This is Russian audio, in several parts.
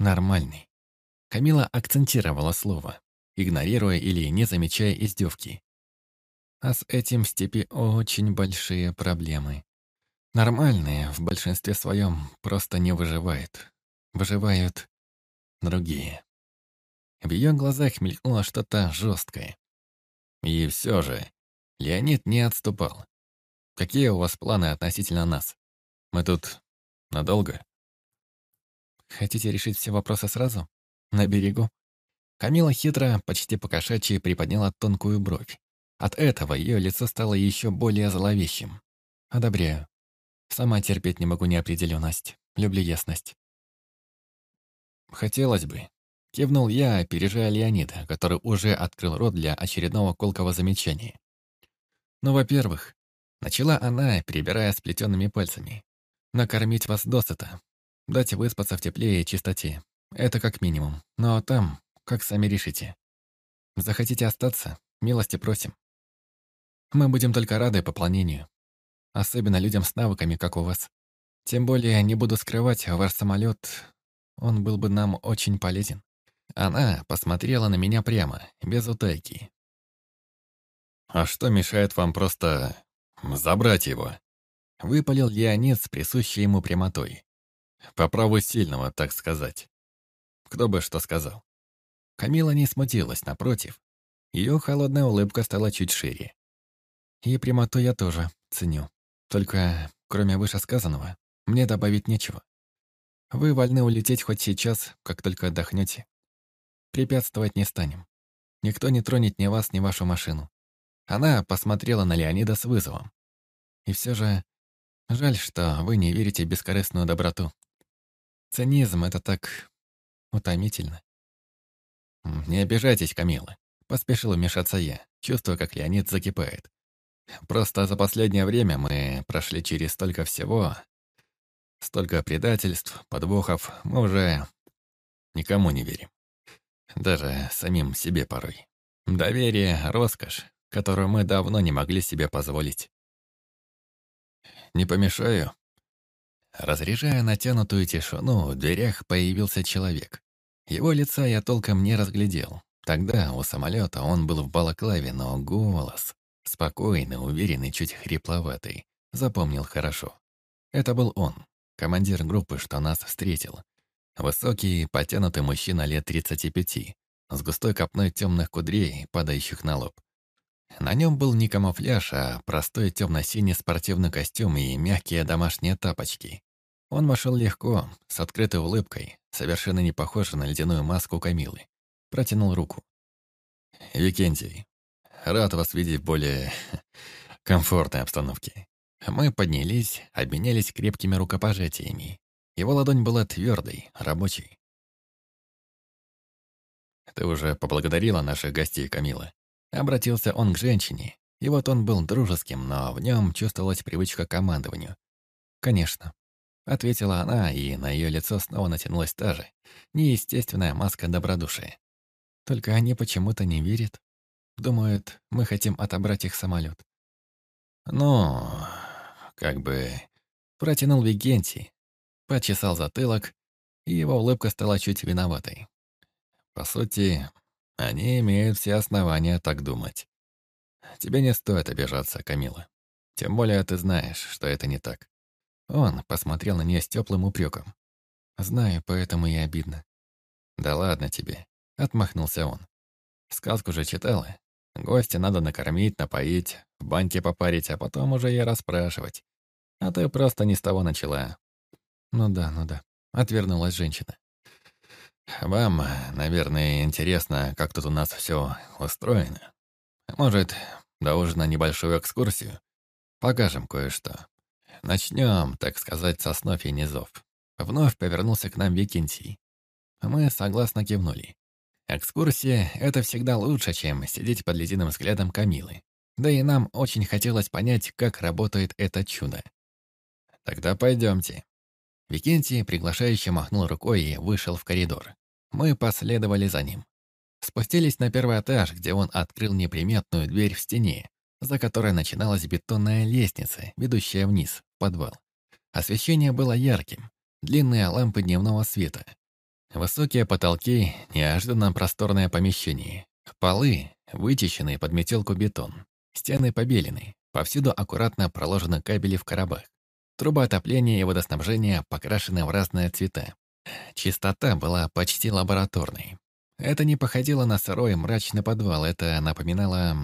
Нормальный. Камила акцентировала слово, игнорируя или не замечая издевки. А с этим в степи очень большие проблемы. Нормальные в большинстве своем просто не выживают. Выживают другие. В ее глазах мелькнуло что-то жесткое. И все же, Леонид не отступал. Какие у вас планы относительно нас? Мы тут надолго? Хотите решить все вопросы сразу? На берегу? Камила хитро, почти покошачьи, приподняла тонкую бровь. От этого ее лицо стало еще более зловещим. Одобряю. Сама терпеть не могу неопределенность. Люблю ясность. Хотелось бы. Кивнул я, опережая Леонида, который уже открыл рот для очередного колкого замечания. Ну, во-первых, начала она, перебирая сплетенными пальцами. Накормить вас досыта. Дать выспаться в тепле и чистоте. Это как минимум. Но там, как сами решите. Захотите остаться? Милости просим. Мы будем только рады пополнению. Особенно людям с навыками, как у вас. Тем более, не буду скрывать, ваш самолет, он был бы нам очень полезен. Она посмотрела на меня прямо, без утайки. «А что мешает вам просто забрать его?» Выпалил Леонид с присущей ему прямотой. По праву сильного, так сказать. Кто бы что сказал. Камила не смутилась, напротив. Ее холодная улыбка стала чуть шире. И прямоту я тоже ценю. Только, кроме вышесказанного, мне добавить нечего. Вы вольны улететь хоть сейчас, как только отдохнете. Препятствовать не станем. Никто не тронет ни вас, ни вашу машину. Она посмотрела на Леонида с вызовом. И все же, жаль, что вы не верите в бескорыстную доброту. Цинизм — это так утомительно. «Не обижайтесь, Камила», — поспешил вмешаться я, чувствуя, как Леонид закипает. «Просто за последнее время мы прошли через столько всего, столько предательств, подвохов, мы уже никому не верим. Даже самим себе порой. Доверие — роскошь, которую мы давно не могли себе позволить. «Не помешаю?» Разряжая натянутую тишину, в дверях появился человек. Его лица я толком не разглядел. Тогда у самолета он был в балаклаве, но голос, спокойный, уверенный, чуть хрипловатый, запомнил хорошо. Это был он, командир группы, что нас встретил, Высокий, потянутый мужчина лет 35, с густой копной темных кудрей, падающих на лоб. На нем был не камуфляж, а простой темно-синий спортивный костюм и мягкие домашние тапочки. Он вошел легко, с открытой улыбкой, совершенно не похожий на ледяную маску Камилы. Протянул руку. «Викентий, рад вас видеть в более комфортной обстановке». Мы поднялись, обменялись крепкими рукопожатиями. Его ладонь была твердой, рабочей. «Ты уже поблагодарила наших гостей, Камила?» Обратился он к женщине, и вот он был дружеским, но в нем чувствовалась привычка к командованию. «Конечно», — ответила она, и на ее лицо снова натянулась та же, неестественная маска добродушия. «Только они почему-то не верят. Думают, мы хотим отобрать их самолет». «Ну, как бы...» — протянул Вигентий, почесал затылок, и его улыбка стала чуть виноватой. По сути, они имеют все основания так думать. Тебе не стоит обижаться, Камила. Тем более ты знаешь, что это не так. Он посмотрел на нее с теплым упреком. Знаю, поэтому и обидно. Да ладно тебе, отмахнулся он. Сказку же читала. Гостя надо накормить, напоить, в баньке попарить, а потом уже и расспрашивать. А ты просто не с того начала. «Ну да, ну да», — отвернулась женщина. «Вам, наверное, интересно, как тут у нас все устроено. Может, до ужина небольшую экскурсию? Покажем кое-что. Начнем, так сказать, со снов и низов». Вновь повернулся к нам Викентий. Мы согласно кивнули. Экскурсия — это всегда лучше, чем сидеть под ледяным взглядом Камилы. Да и нам очень хотелось понять, как работает это чудо. «Тогда пойдемте», Викентий приглашающе махнул рукой и вышел в коридор. Мы последовали за ним. Спустились на первый этаж, где он открыл неприметную дверь в стене, за которой начиналась бетонная лестница, ведущая вниз, в подвал. Освещение было ярким, длинные лампы дневного света. Высокие потолки, неожиданно просторное помещение. Полы, вычищенные под метелку бетон. Стены побелены. Повсюду аккуратно проложены кабели в коробах. Трубы отопления и водоснабжения покрашены в разные цвета. Чистота была почти лабораторной. Это не походило на сырой мрачный подвал, это напоминало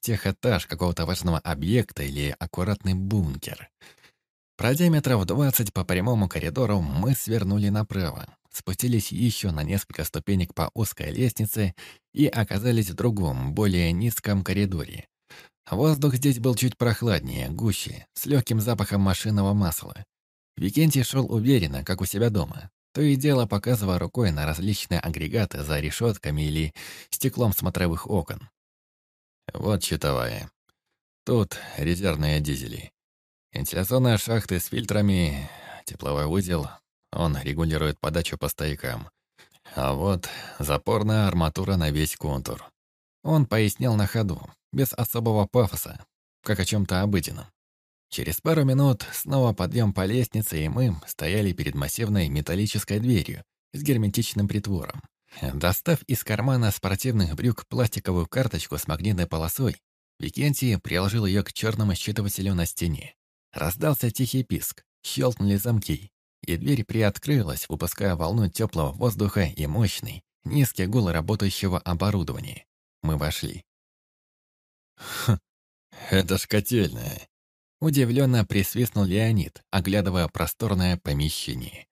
техэтаж какого-то важного объекта или аккуратный бункер. Пройдя метров двадцать по прямому коридору, мы свернули направо, спустились еще на несколько ступенек по узкой лестнице и оказались в другом, более низком коридоре. Воздух здесь был чуть прохладнее, гуще, с легким запахом машинного масла. Викентий шел уверенно, как у себя дома, то и дело показывая рукой на различные агрегаты за решетками или стеклом смотровых окон. Вот читовая. Тут резервные дизели. Вентиляционная шахта с фильтрами, тепловой узел. Он регулирует подачу по стоякам. А вот запорная арматура на весь контур. Он пояснял на ходу, без особого пафоса, как о чем-то обыденном. Через пару минут снова подъем по лестнице, и мы стояли перед массивной металлической дверью с герметичным притвором. Достав из кармана спортивных брюк пластиковую карточку с магнитной полосой, Викентий приложил ее к черному считывателю на стене. Раздался тихий писк, щелкнули замки, и дверь приоткрылась, выпуская волну теплого воздуха и мощный, низкий гул работающего оборудования. Мы вошли. «Хм, это ж котельная!» Удивленно присвистнул Леонид, оглядывая просторное помещение.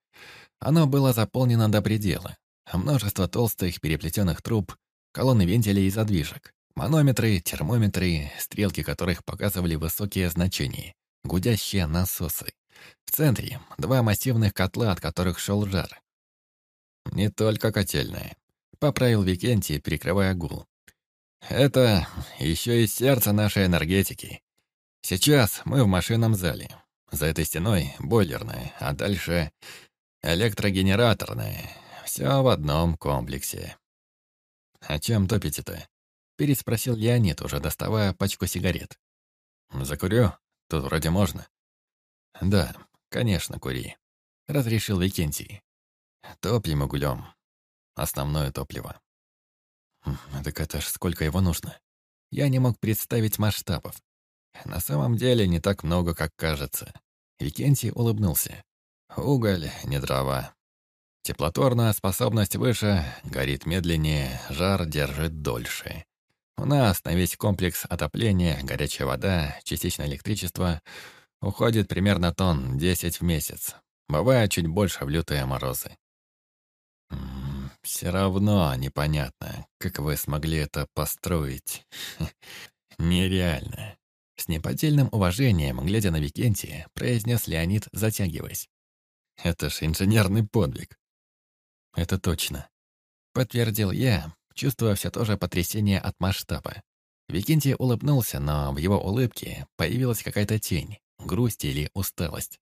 Оно было заполнено до предела. Множество толстых переплетенных труб, колонны вентилей и задвижек, манометры, термометры, стрелки которых показывали высокие значения, гудящие насосы. В центре два массивных котла, от которых шел жар. «Не только котельная», — поправил Викентий, перекрывая гул. «Это еще и сердце нашей энергетики. Сейчас мы в машинном зале. За этой стеной бойлерная, а дальше электрогенераторная. Все в одном комплексе». «А чем топите-то?» — переспросил Леонид, уже доставая пачку сигарет. «Закурю? Тут вроде можно». «Да, конечно, кури», — разрешил Викентий. «Топим углем. Основное топливо». Хм, так это ж сколько его нужно? Я не мог представить масштабов. На самом деле не так много, как кажется. Викентий улыбнулся. Уголь, не дрова. Теплоторная способность выше, горит медленнее, жар держит дольше. У нас на весь комплекс отопления, горячая вода, частично электричество уходит примерно тонн 10 в месяц. Бывает чуть больше в лютые морозы. Все равно непонятно, как вы смогли это построить. Нереально. С неподдельным уважением, глядя на Викентия, произнес Леонид, затягиваясь. Это ж инженерный подвиг. Это точно. Подтвердил я, чувствуя все то же потрясение от масштаба. Викентий улыбнулся, но в его улыбке появилась какая-то тень, грусть или усталость.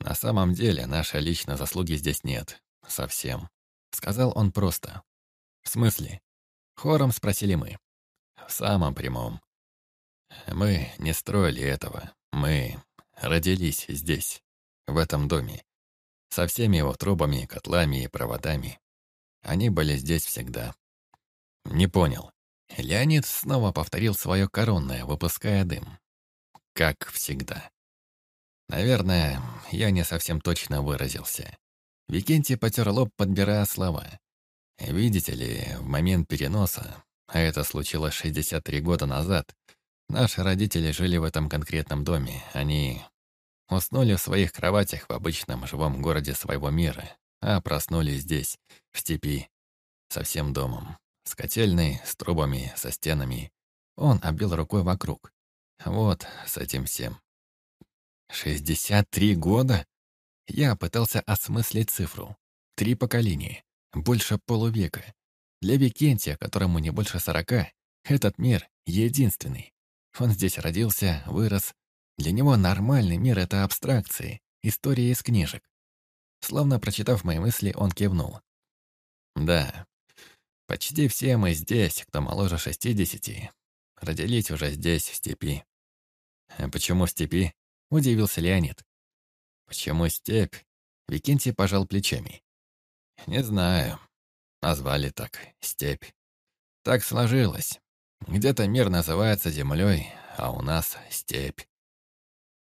На самом деле, нашей личной заслуги здесь нет. Совсем. Сказал он просто. «В смысле?» Хором спросили мы. «В самом прямом. Мы не строили этого. Мы родились здесь, в этом доме. Со всеми его трубами, котлами и проводами. Они были здесь всегда. Не понял. Леонид снова повторил свое коронное, выпуская дым. Как всегда. Наверное, я не совсем точно выразился. Викентий потер лоб, подбирая слова. Видите ли, в момент переноса, а это случилось 63 года назад, наши родители жили в этом конкретном доме. Они уснули в своих кроватях в обычном живом городе своего мира, а проснулись здесь, в степи, со всем домом. С котельной, с трубами, со стенами. Он оббил рукой вокруг. Вот с этим всем. «Шестьдесят три года?» Я пытался осмыслить цифру. Три поколения. Больше полувека. Для Викентия, которому не больше сорока, этот мир единственный. Он здесь родился, вырос. Для него нормальный мир — это абстракции, история из книжек. Словно прочитав мои мысли, он кивнул. Да, почти все мы здесь, кто моложе шестидесяти, родились уже здесь, в степи. «А «Почему в степи?» — удивился Леонид. Почему степь? Викентий пожал плечами. Не знаю. Назвали так. Степь. Так сложилось. Где-то мир называется землей, а у нас степь.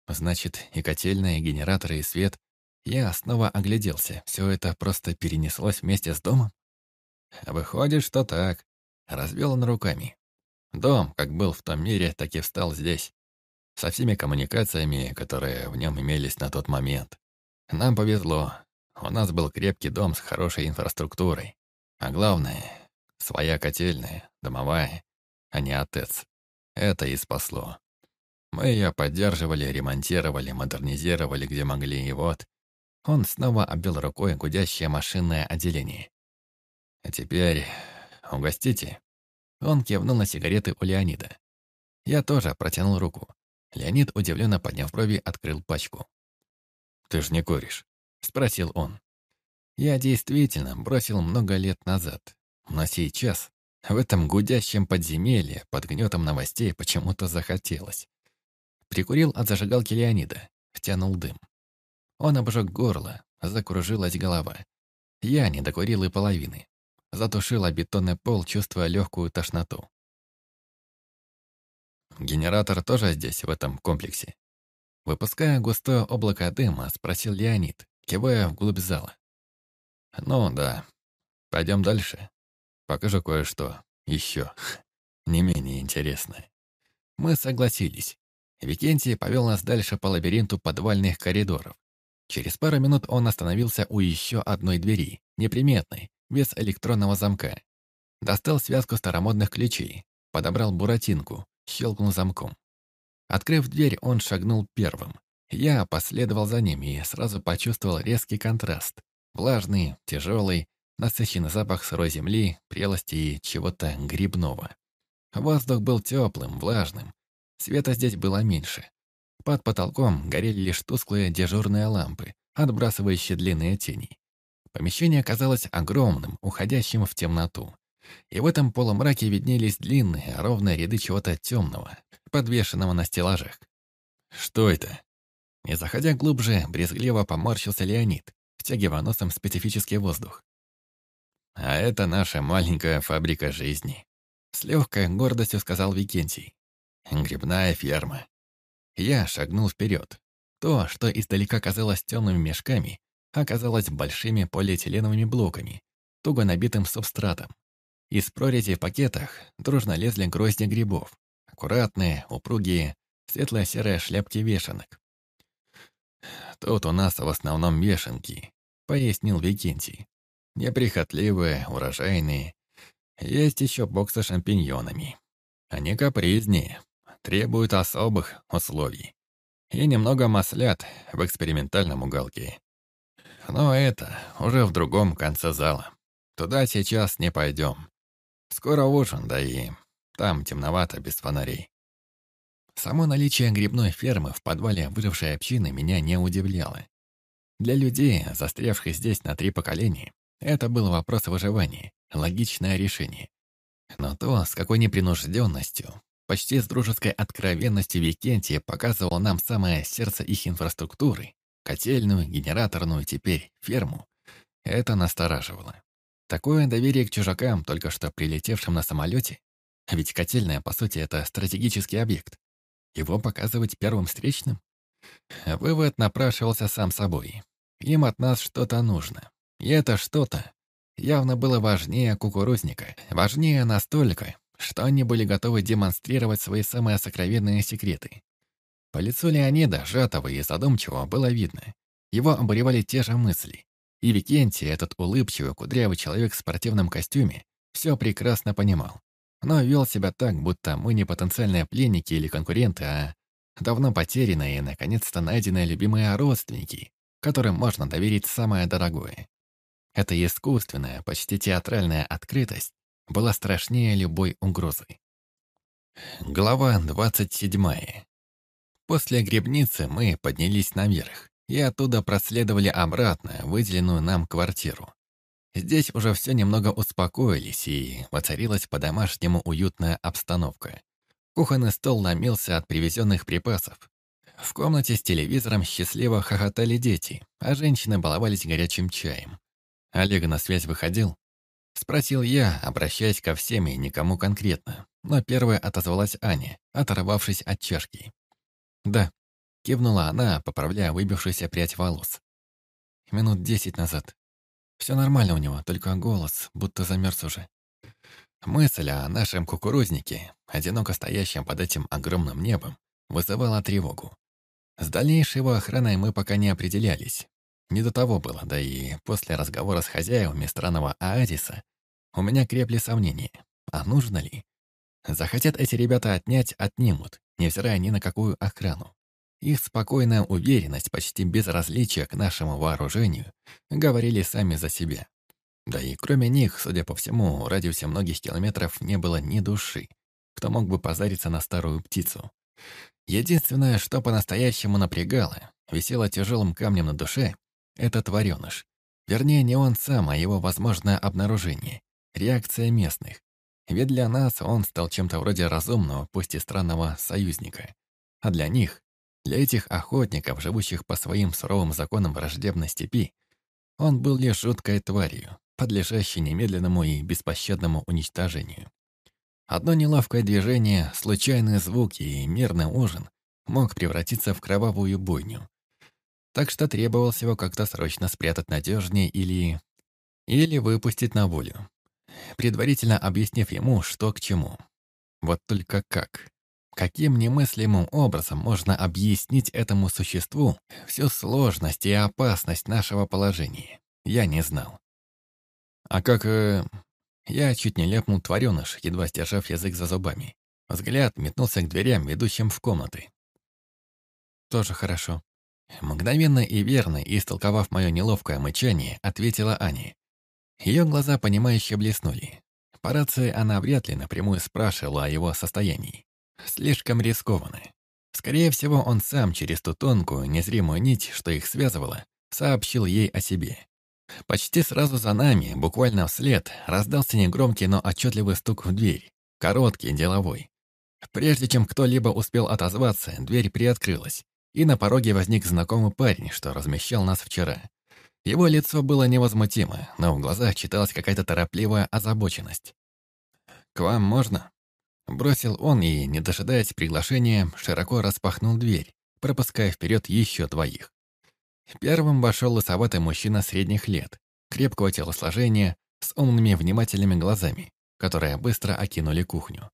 Значит, и котельная, и генераторы, и свет. Я снова огляделся. Все это просто перенеслось вместе с домом? Выходит, что так. Развел он руками. Дом, как был в том мире, так и встал здесь. Со всеми коммуникациями, которые в нем имелись на тот момент. Нам повезло. У нас был крепкий дом с хорошей инфраструктурой. А главное, своя котельная, домовая, а не отец. Это и спасло. Мы ее поддерживали, ремонтировали, модернизировали, где могли, и вот... Он снова обвел рукой гудящее машинное отделение. «А теперь угостите». Он кивнул на сигареты у Леонида. Я тоже протянул руку. Леонид, удивленно подняв брови, открыл пачку. «Ты ж не куришь?» — спросил он. Я действительно бросил много лет назад, но сейчас, в этом гудящем подземелье, под гнетом новостей, почему-то захотелось. Прикурил от зажигалки Леонида, втянул дым. Он обжег горло, закружилась голова. Я не докурил и половины. Затушил бетонный пол, чувствуя легкую тошноту. Генератор тоже здесь, в этом комплексе. Выпуская густое облако дыма, спросил Леонид, кивая вглубь зала. «Ну да. Пойдем дальше. Покажу кое-что. Еще. Не менее интересное». Мы согласились. Викентий повел нас дальше по лабиринту подвальных коридоров. Через пару минут он остановился у еще одной двери, неприметной, без электронного замка. Достал связку старомодных ключей, подобрал буратинку, щелкнул замком. Открыв дверь, он шагнул первым. Я последовал за ним и сразу почувствовал резкий контраст. Влажный, тяжелый, насыщенный запах сырой земли, прелости и чего-то грибного. Воздух был теплым, влажным, Света здесь было меньше. Под потолком горели лишь тусклые дежурные лампы, отбрасывающие длинные тени. Помещение казалось огромным, уходящим в темноту. И в этом полумраке виднелись длинные, ровные ряды чего-то темного, подвешенного на стеллажах. «Что это?» Не заходя глубже, брезгливо поморщился Леонид, втягивая носом специфический воздух. «А это наша маленькая фабрика жизни», — с легкой гордостью сказал Викентий. Грибная ферма. Я шагнул вперед. То, что издалека казалось темными мешками, оказалось большими полиэтиленовыми блоками, туго набитым субстратом. Из прорези в пакетах дружно лезли грозди грибов. Аккуратные, упругие, светло-серые шляпки вешанок. «Тут у нас в основном вешанки», — пояснил Викентий. «Неприхотливые, урожайные. Есть еще боксы с шампиньонами. Они капризнее, требуют особых условий. И немного маслят в экспериментальном уголке. Но это уже в другом конце зала. Туда сейчас не пойдем. Скоро ужин, да и там темновато без фонарей. Само наличие грибной фермы в подвале выжившей общины меня не удивляло. Для людей, застрявших здесь на три поколения, это был вопрос выживания, логичное решение. Но то, с какой непринужденностью, Почти с дружеской откровенностью Викентия показывал нам самое сердце их инфраструктуры, котельную, генераторную, теперь ферму. Это настораживало. Такое доверие к чужакам, только что прилетевшим на самолете, ведь котельная, по сути, это стратегический объект. Его показывать первым встречным? Вывод напрашивался сам собой. Им от нас что-то нужно. И это что-то явно было важнее кукурузника. Важнее настолько, что они были готовы демонстрировать свои самые сокровенные секреты. По лицу Леонида, сжатого и задумчивого, было видно. Его обуревали те же мысли. И Викентий, этот улыбчивый, кудрявый человек в спортивном костюме, все прекрасно понимал. Но вел себя так, будто мы не потенциальные пленники или конкуренты, а давно потерянные и, наконец-то, найденные любимые родственники, которым можно доверить самое дорогое. Это искусственная, почти театральная открытость была страшнее любой угрозы. Глава 27. После грибницы мы поднялись наверх и оттуда проследовали обратно выделенную нам квартиру. Здесь уже все немного успокоились, и воцарилась по-домашнему уютная обстановка. Кухонный стол ломился от привезенных припасов. В комнате с телевизором счастливо хохотали дети, а женщины баловались горячим чаем. Олег на связь выходил? Спросил я, обращаясь ко всем и никому конкретно. Но первая отозвалась Аня, оторвавшись от чашки. «Да», — кивнула она, поправляя выбившуюся прядь волос. «Минут десять назад. Все нормально у него, только голос будто замерз уже». Мысль о нашем кукурузнике, одиноко стоящем под этим огромным небом, вызывала тревогу. С дальнейшей его охраной мы пока не определялись. Не до того было, да и после разговора с хозяевами странного Оазиса у меня крепли сомнения, а нужно ли? Захотят эти ребята отнять, отнимут, невзирая ни на какую охрану. Их спокойная уверенность, почти безразличие к нашему вооружению, говорили сами за себя. Да и кроме них, судя по всему, в радиусе многих километров не было ни души, кто мог бы позариться на старую птицу. Единственное, что по-настоящему напрягало, висело тяжелым камнем на душе, это твареныш. Вернее, не он сам, а его возможное обнаружение. Реакция местных. Ведь для нас он стал чем-то вроде разумного, пусть и странного, союзника. А для них, для этих охотников, живущих по своим суровым законам враждебной степи, он был лишь жуткой тварью, подлежащей немедленному и беспощадному уничтожению. Одно неловкое движение, случайные звуки и мирный ужин мог превратиться в кровавую бойню. Так что требовалось его как-то срочно спрятать надежнее или... или выпустить на волю, предварительно объяснив ему, что к чему. Вот только как? Каким немыслимым образом можно объяснить этому существу всю сложность и опасность нашего положения? Я не знал. А как... Э, я чуть не ляпнул твареныш, едва сдержав язык за зубами. Взгляд метнулся к дверям, ведущим в комнаты. Тоже хорошо. Мгновенно и верно, истолковав мое неловкое мычание, ответила Аня. Ее глаза, понимающе блеснули. По рации она вряд ли напрямую спрашивала о его состоянии. Слишком рискованно. Скорее всего, он сам через ту тонкую, незримую нить, что их связывало, сообщил ей о себе. Почти сразу за нами, буквально вслед, раздался негромкий, но отчетливый стук в дверь. Короткий, деловой. Прежде чем кто-либо успел отозваться, дверь приоткрылась, и на пороге возник знакомый парень, что размещал нас вчера. Его лицо было невозмутимо, но в глазах читалась какая-то торопливая озабоченность. «К вам можно?» Бросил он и, не дожидаясь приглашения, широко распахнул дверь, пропуская вперед еще двоих. Первым вошел лысоватый мужчина средних лет, крепкого телосложения, с умными внимательными глазами, которые быстро окинули кухню.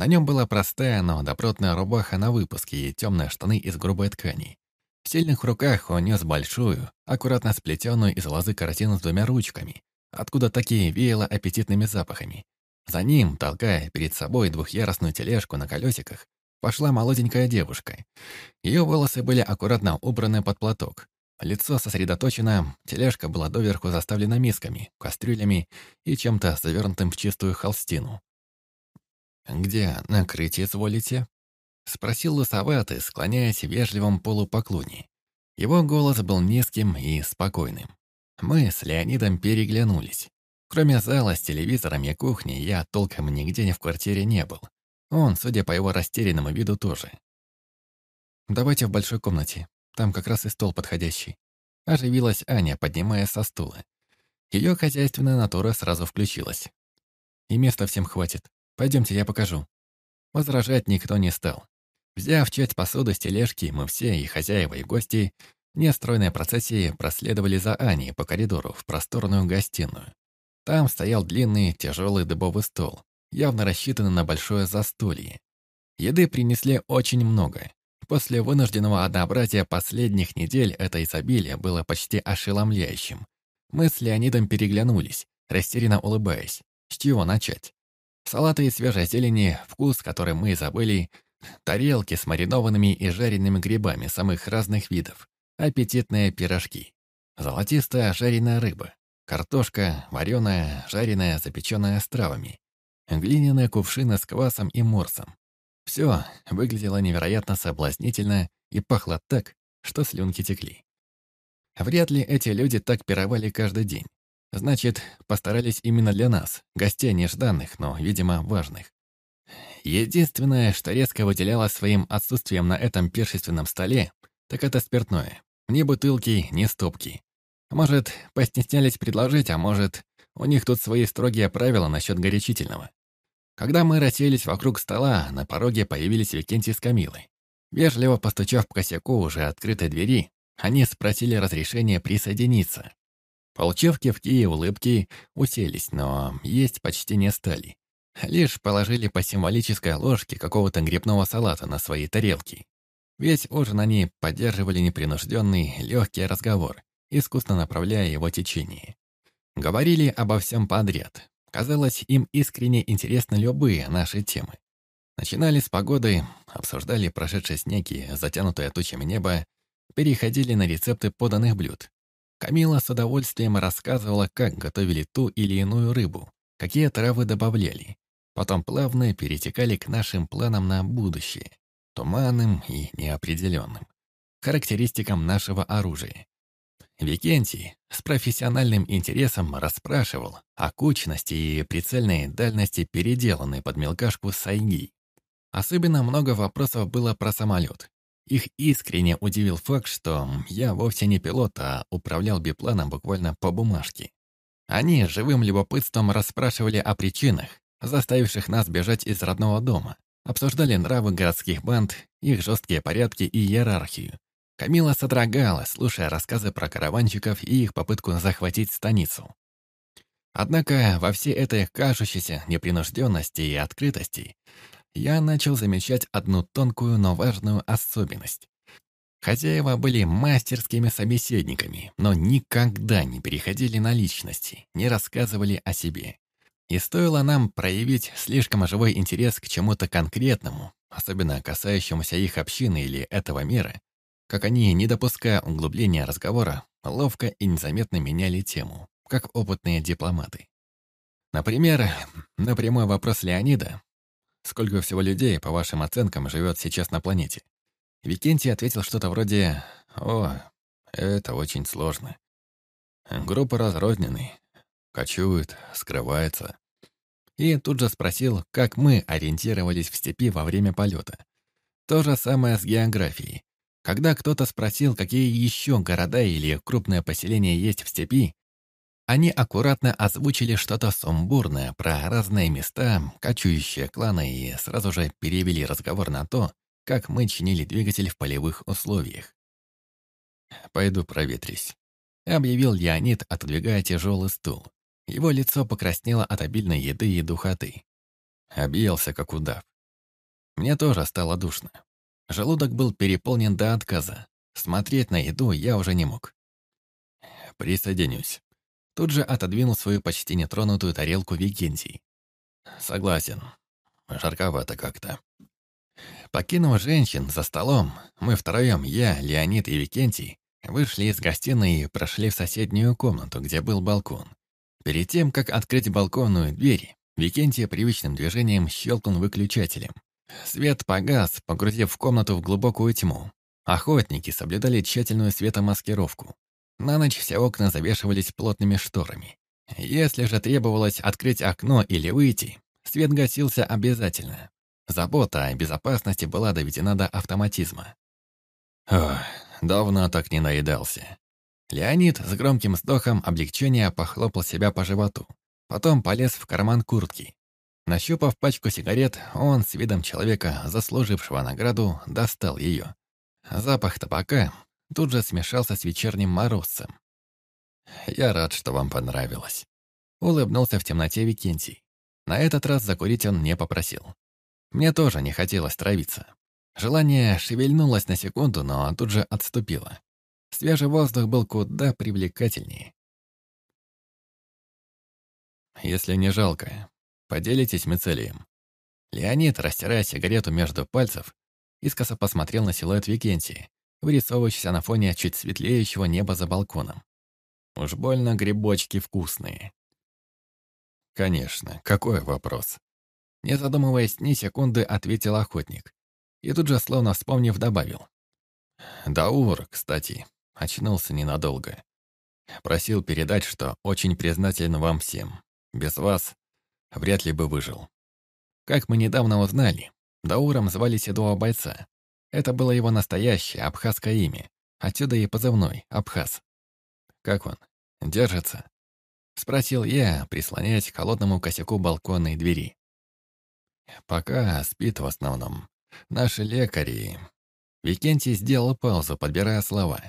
На нем была простая, но добротная рубаха на выпуске и темные штаны из грубой ткани. В сильных руках он нес большую, аккуратно сплетенную из лозы картину с двумя ручками, откуда такие веяло аппетитными запахами. За ним, толкая перед собой двухъярусную тележку на колесиках, пошла молоденькая девушка. Ее волосы были аккуратно убраны под платок, Лицо сосредоточено, тележка была доверху заставлена мисками, кастрюлями и чем-то завернутым в чистую холстину. «Где накрытие изволите?» — спросил лысоватый, склоняясь в вежливом полупоклоне. Его голос был низким и спокойным. Мы с Леонидом переглянулись. Кроме зала с телевизором и кухни, я толком нигде не в квартире не был. Он, судя по его растерянному виду, тоже. «Давайте в большой комнате. Там как раз и стол подходящий. Оживилась Аня, поднимаясь со стула. Ее хозяйственная натура сразу включилась. И места всем хватит. Пойдемте, я покажу. Возражать никто не стал. Взяв часть посуды с тележки, мы все, и хозяева, и гости, нестройной процессии проследовали за Аней по коридору в просторную гостиную. Там стоял длинный, тяжелый дубовый стол, явно рассчитанный на большое застолье. Еды принесли очень много. После вынужденного однообразия последних недель это изобилие было почти ошеломляющим. Мы с Леонидом переглянулись, растерянно улыбаясь. С чего начать? Салаты из свежей зелени, вкус, который мы забыли, тарелки с маринованными и жареными грибами самых разных видов, аппетитные пирожки, золотистая жареная рыба, картошка, вареная, жареная, запеченная с травами, глиняные кувшины с квасом и морсом, все выглядело невероятно соблазнительно и пахло так, что слюнки текли. Вряд ли эти люди так пировали каждый день. Значит, постарались именно для нас, гостей нежданных, но, видимо, важных. Единственное, что резко выделялось своим отсутствием на этом пиршественном столе, так это спиртное. Ни бутылки, ни стопки. Может, постеснялись предложить, а может, у них тут свои строгие правила насчет горячительного. Когда мы расселись вокруг стола, на пороге появились Викентий с Камилой. Вежливо постучав по косяку уже открытой двери, они спросили разрешения присоединиться. Получив кивки и улыбки, уселись, но есть почти не стали. Лишь положили по символической ложке какого-то грибного салата на свои тарелки. Весь ужин они поддерживали непринужденный, легкий разговор, искусно направляя его течение. Говорили обо всем подряд. Казалось, им искренне интересны любые наши темы. Начинали с погоды, обсуждали прошедшие снеги, затянутое тучами небо, переходили на рецепты поданных блюд. Камила с удовольствием рассказывала, как готовили ту или иную рыбу, какие травы добавляли. Потом плавно перетекали к нашим планам на будущее, туманным и неопределенным, характеристикам нашего оружия. Викентий с профессиональным интересом расспрашивал о кучности и прицельной дальности переделанной под мелкашку сайги. Особенно много вопросов было про самолет. Их искренне удивил факт, что я вовсе не пилот, а управлял бипланом буквально по бумажке. Они живым любопытством расспрашивали о причинах, заставивших нас бежать из родного дома, обсуждали нравы городских банд, их жесткие порядки и иерархию. Камила содрогалась, слушая рассказы про караванщиков и их попытку захватить станицу. Однако во всей этой кажущейся непринужденности и открытости я начал замечать одну тонкую, но важную особенность. Хозяева были мастерскими собеседниками, но никогда не переходили на личности, не рассказывали о себе. И стоило нам проявить слишком живой интерес к чему-то конкретному, особенно касающемуся их общины или этого мира, как они, не допуская углубления разговора, ловко и незаметно меняли тему, как опытные дипломаты. Например, на прямой вопрос Леонида Сколько всего людей, по вашим оценкам, живет сейчас на планете?» Викентий ответил что-то вроде «О, это очень сложно. Группы разрознены, кочуют, скрываются». И тут же спросил, как мы ориентировались в степи во время полета. То же самое с географией. Когда кто-то спросил, какие еще города или крупные поселения есть в степи, они аккуратно озвучили что-то сумбурное про разные места, кочующие кланы и сразу же перевели разговор на то, как мы чинили двигатель в полевых условиях. «Пойду проветрись», — объявил Леонид, отодвигая тяжелый стул. Его лицо покраснело от обильной еды и духоты. Объелся, как удав. Мне тоже стало душно. Желудок был переполнен до отказа. Смотреть на еду я уже не мог. «Присоединюсь», Тут же отодвинул свою почти нетронутую тарелку Викентий. «Согласен. Жарковато как-то». Покинув женщин за столом, мы втроем, я, Леонид и Викентий, вышли из гостиной и прошли в соседнюю комнату, где был балкон. Перед тем, как открыть балконную дверь, Викентий привычным движением щелкнул выключателем. Свет погас, погрузив комнату в глубокую тьму. Охотники соблюдали тщательную светомаскировку. На ночь все окна завешивались плотными шторами. Если же требовалось открыть окно или выйти, свет гасился обязательно. Забота о безопасности была доведена до автоматизма. Ох, давно так не наедался. Леонид с громким вздохом облегчения похлопал себя по животу. Потом полез в карман куртки. Нащупав пачку сигарет, он с видом человека, заслужившего награду, достал ее. Запах табака тут же смешался с вечерним морозцем. «Я рад, что вам понравилось», — улыбнулся в темноте Викентий. На этот раз закурить он не попросил. Мне тоже не хотелось травиться. Желание шевельнулось на секунду, но тут же отступило. Свежий воздух был куда привлекательнее. «Если не жалко, поделитесь мицелием». Леонид, растирая сигарету между пальцев, искоса посмотрел на силуэт Викентия, вырисовывающийся на фоне чуть светлеющего неба за балконом. Уж больно грибочки вкусные. Конечно, какой вопрос? Не задумываясь ни секунды, ответил охотник. И тут же, словно вспомнив, добавил. Даур, кстати, очнулся ненадолго. Просил передать, что очень признателен вам всем. Без вас вряд ли бы выжил. Как мы недавно узнали, Дауром звали седого бойца, это было его настоящее абхазское имя. Отсюда и позывной «Абхаз». как он? Держится?» Спросил я, прислоняясь к холодному косяку балконной двери. «Пока спит в основном. Наши лекари...» Викентий сделал паузу, подбирая слова.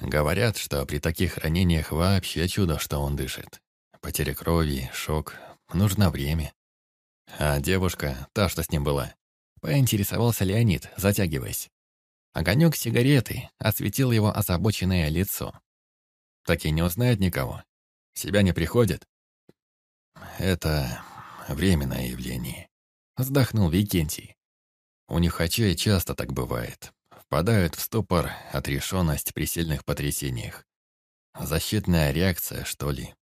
«Говорят, что при таких ранениях вообще чудо, что он дышит. Потеря крови, шок. Нужно время. А девушка, та, что с ним была, поинтересовался Леонид, затягиваясь. Огонек сигареты осветил его озабоченное лицо. Так и не узнает никого. Себя не приходит. Это временное явление. Вздохнул Викентий. У нюхачей часто так бывает. Впадают в ступор, отрешенность при сильных потрясениях. Защитная реакция, что ли.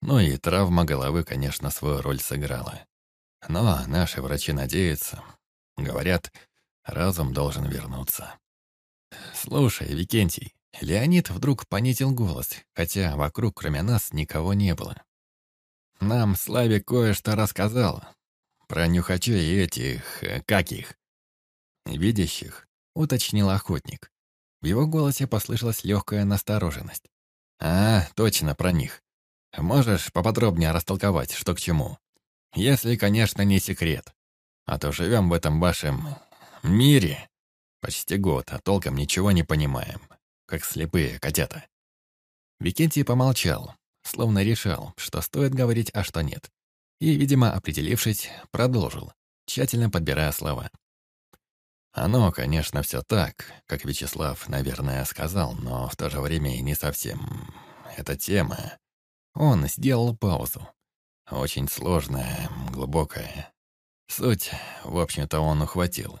Ну и травма головы, конечно, свою роль сыграла. Но наши врачи надеются. Говорят, разум должен вернуться. «Слушай, Викентий», Леонид вдруг понизил голос, хотя вокруг кроме нас никого не было. «Нам Славик кое-что рассказал. Про нюхачей и этих... Э, как их?» «Видящих», — уточнил охотник. В его голосе послышалась легкая настороженность. «А, точно, про них. Можешь поподробнее растолковать, что к чему? Если, конечно, не секрет. А то живем в этом вашем... мире. Почти год, а толком ничего не понимаем. Как слепые котята». Викентий помолчал, словно решал, что стоит говорить, а что нет. И, видимо, определившись, продолжил, тщательно подбирая слова. Оно, конечно, все так, как Вячеслав, наверное, сказал, но в то же время и не совсем. Эта тема... Он сделал паузу. Очень сложная, глубокая. Суть, в общем-то, он ухватил.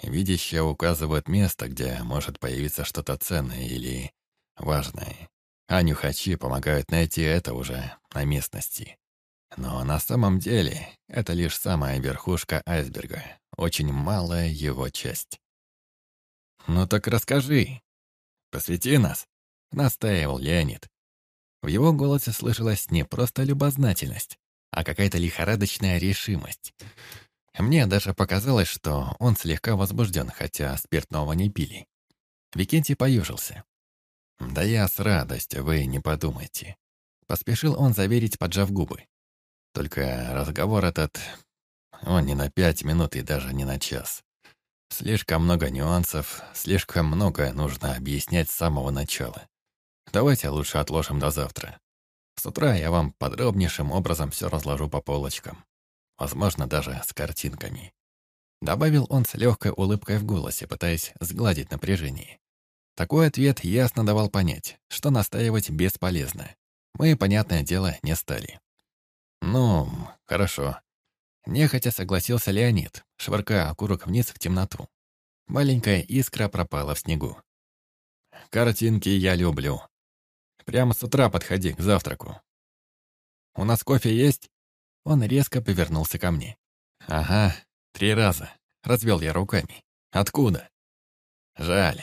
Видящее указывает место, где может появиться что-то ценное или важное. А нюхачи помогают найти это уже на местности. Но на самом деле это лишь самая верхушка айсберга, очень малая его часть. «Ну так расскажи, посвяти нас», — настаивал Леонид. В его голосе слышалась не просто любознательность, а какая-то лихорадочная решимость. Мне даже показалось, что он слегка возбужден, хотя спиртного не пили. Викентий поюжился. «Да я с радостью, вы не подумайте». Поспешил он заверить, поджав губы. Только разговор этот... Он не на пять минут и даже не на час. Слишком много нюансов, слишком многое нужно объяснять с самого начала. Давайте лучше отложим до завтра. С утра я вам подробнейшим образом все разложу по полочкам. Возможно, даже с картинками. Добавил он с легкой улыбкой в голосе, пытаясь сгладить напряжение. Такой ответ ясно давал понять, что настаивать бесполезно. Мы, понятное дело, не стали. «Ну, хорошо». Нехотя согласился Леонид, швыркая окурок вниз в темноту. Маленькая искра пропала в снегу. «Картинки я люблю. Прямо с утра подходи к завтраку. У нас кофе есть?» Он резко повернулся ко мне. «Ага, три раза». Развел я руками. «Откуда?» «Жаль.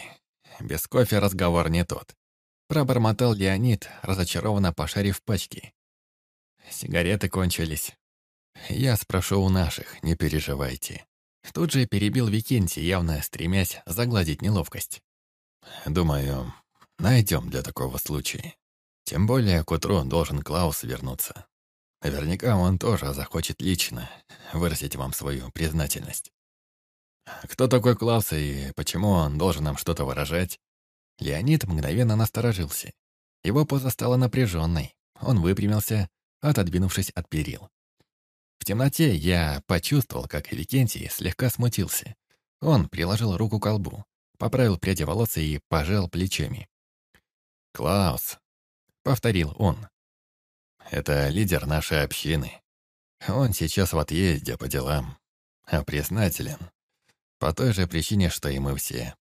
Без кофе разговор не тот». Пробормотал Леонид, разочарованно пошарив пачки. «Сигареты кончились. Я спрошу у наших, не переживайте». Тут же перебил Викентий, явно стремясь загладить неловкость. «Думаю, Найдем для такого случая. Тем более к утру должен Клаус вернуться. Наверняка он тоже захочет лично выразить вам свою признательность. Кто такой Клаус и почему он должен нам что-то выражать? Леонид мгновенно насторожился. Его поза стала напряженной. Он выпрямился, отодвинувшись от перил. В темноте я почувствовал, как Викентий слегка смутился. Он приложил руку к колбу, поправил пряди волос и пожал плечами. «Клаус», — повторил он. «Это лидер нашей общины. Он сейчас в отъезде по делам, а признателен. По той же причине, что и мы все.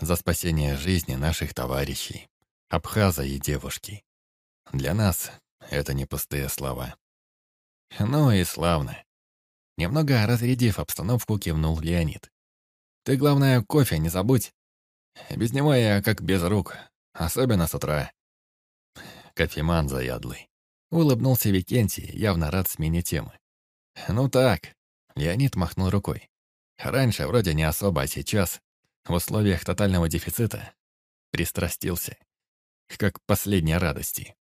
За спасение жизни наших товарищей, Абхаза и девушки. Для нас это не пустые слова». «Ну и славно». Немного разрядив обстановку, кивнул Леонид. «Ты, главное, кофе не забудь. Без него я как без рук, Особенно с утра. Кофеман заядлый. Улыбнулся Викентий, явно рад смене темы. «Ну так», — Леонид махнул рукой. «Раньше вроде не особо, а сейчас, в условиях тотального дефицита, пристрастился. как последней радости.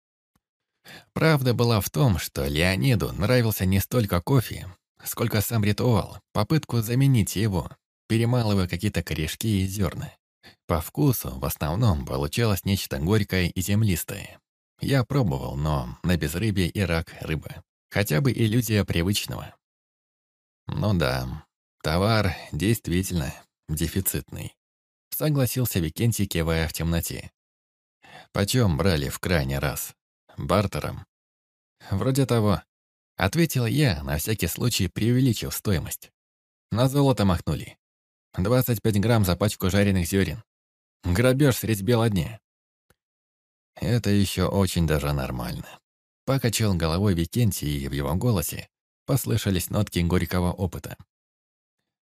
Правда была в том, что Леониду нравился не столько кофе, сколько сам ритуал, попытку заменить его, перемалывая какие-то корешки и зерна. По вкусу в основном получалось нечто горькое и землистое. Я пробовал, но на безрыбье и рак рыба. Хотя бы иллюзия привычного. Ну да, товар действительно дефицитный. Согласился Викентий, кивая в темноте. Почем брали в крайний раз? Бартером? Вроде того. Ответил я, на всякий случай преувеличив стоимость. На золото махнули. 25 грамм за пачку жареных зерен. Грабеж средь бела дня. Это еще очень даже нормально. Покачал головой Викентий, и в его голосе послышались нотки горького опыта.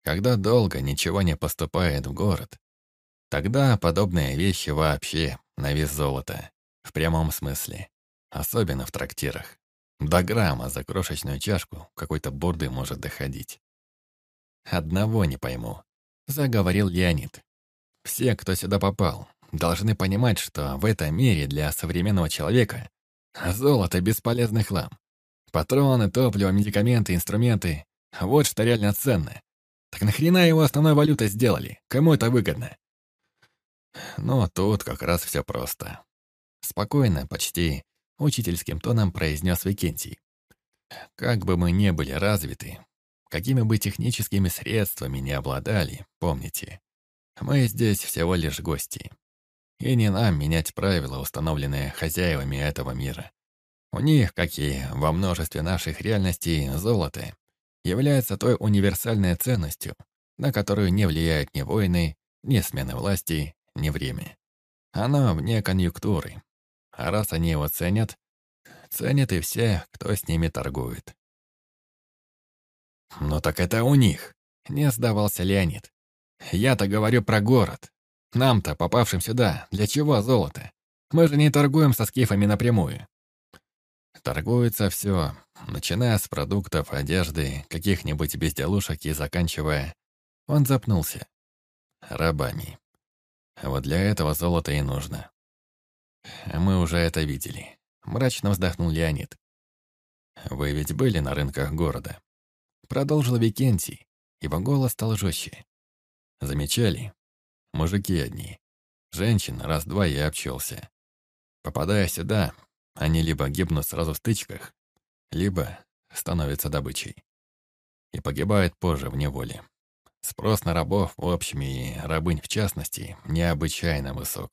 Когда долго ничего не поступает в город, тогда подобные вещи вообще на вес золота, в прямом смысле, особенно в трактирах. До грамма за крошечную чашку какой-то борды может доходить. «Одного не пойму», — заговорил Леонид. «Все, кто сюда попал, должны понимать, что в этом мире для современного человека золото — бесполезный хлам. Патроны, топливо, медикаменты, инструменты — вот что реально ценно. Так нахрена его основной валютой сделали? Кому это выгодно? Ну, тут как раз все просто. Спокойно, почти учительским тоном произнес Викентий. Как бы мы ни были развиты, какими бы техническими средствами не обладали, помните, мы здесь всего лишь гости. И не нам менять правила, установленные хозяевами этого мира. У них, как и во множестве наших реальностей, золото является той универсальной ценностью, на которую не влияют ни войны, ни смены власти, ни время. Оно вне конъюнктуры. А раз они его ценят, ценят и все, кто с ними торгует. «Ну так это у них», — не сдавался Леонид. «Я-то говорю про город. Нам-то, попавшим сюда, для чего золото? Мы же не торгуем со скифами напрямую. Торгуется все, начиная с продуктов, одежды, каких-нибудь безделушек и заканчивая... Он запнулся. Рабами. Вот для этого золото и нужно. Мы уже это видели. Мрачно вздохнул Леонид. Вы ведь были на рынках города. Продолжил Викентий. Его голос стал жестче. Замечали, Мужики одни. Женщин раз-два я обчелся. Попадая сюда, они либо гибнут сразу в стычках, либо становятся добычей. И погибают позже в неволе. Спрос на рабов в общем и рабынь в частности необычайно высок.